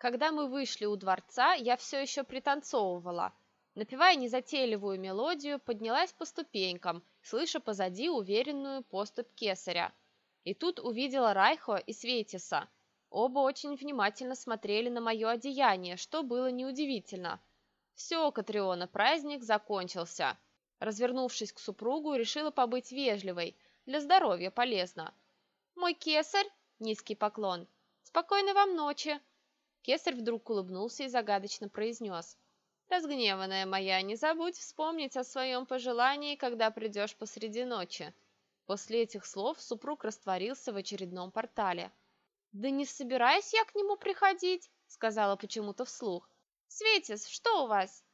Когда мы вышли у дворца, я все еще пританцовывала. Напевая незатейливую мелодию, поднялась по ступенькам, слыша позади уверенную поступь кесаря. И тут увидела Райхо и Светиса. Оба очень внимательно смотрели на мое одеяние, что было неудивительно. Все, Катриона, праздник закончился. Развернувшись к супругу, решила побыть вежливой. Для здоровья полезно. «Мой кесарь!» – низкий поклон. «Спокойной вам ночи!» Кесарь вдруг улыбнулся и загадочно произнес. «Разгневанная моя, не забудь вспомнить о своем пожелании, когда придешь посреди ночи». После этих слов супруг растворился в очередном портале. «Да не собираюсь я к нему приходить», — сказала почему-то вслух. «Светис, что у вас?»